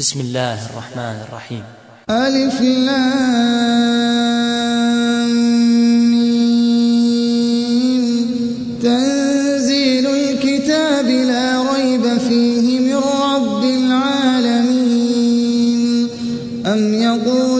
بسم الله الرحمن الرحيم. ألف لام تنزيل الكتاب لا ريب فيه من رب العالمين. أم يقولون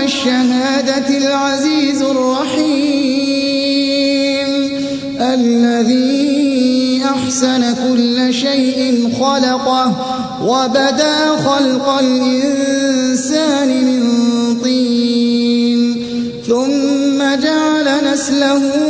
الغيب والشهادة العزيز الرحيم. الذي أحسن كل شيء خلقه وبدا خلق الإنسان من طين. ثم جعل نسله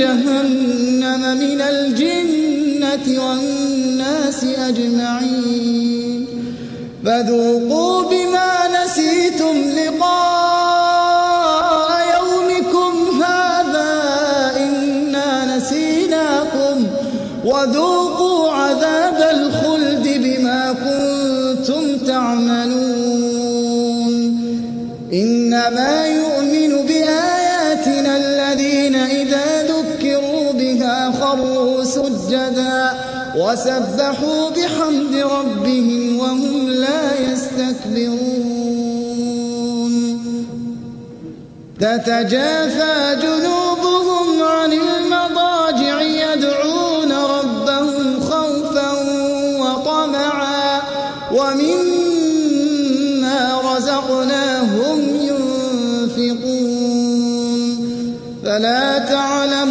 جهنم من الجنة والناس أجمعين. فذوقوا بما نسيتم لقاء يومكم هذا إنا نسيناكم. وذوقوا عذاب الخلد بما كنتم تعملون. إنما سجدا وسبحوا بحمد ربهم وهم لا يستكبرون. تتجافى جنوبهم عن المضاجع يدعون ربهم خوفا وطمعا ومما رزقناهم ينفقون. فلا تعلم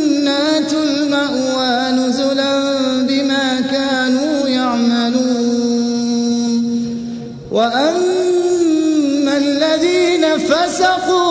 المأوى نزلا بما كانوا يعملون وأما الذين فسقوا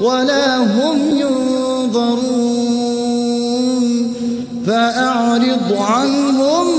ولا هم ينظرون. فأعرض عنهم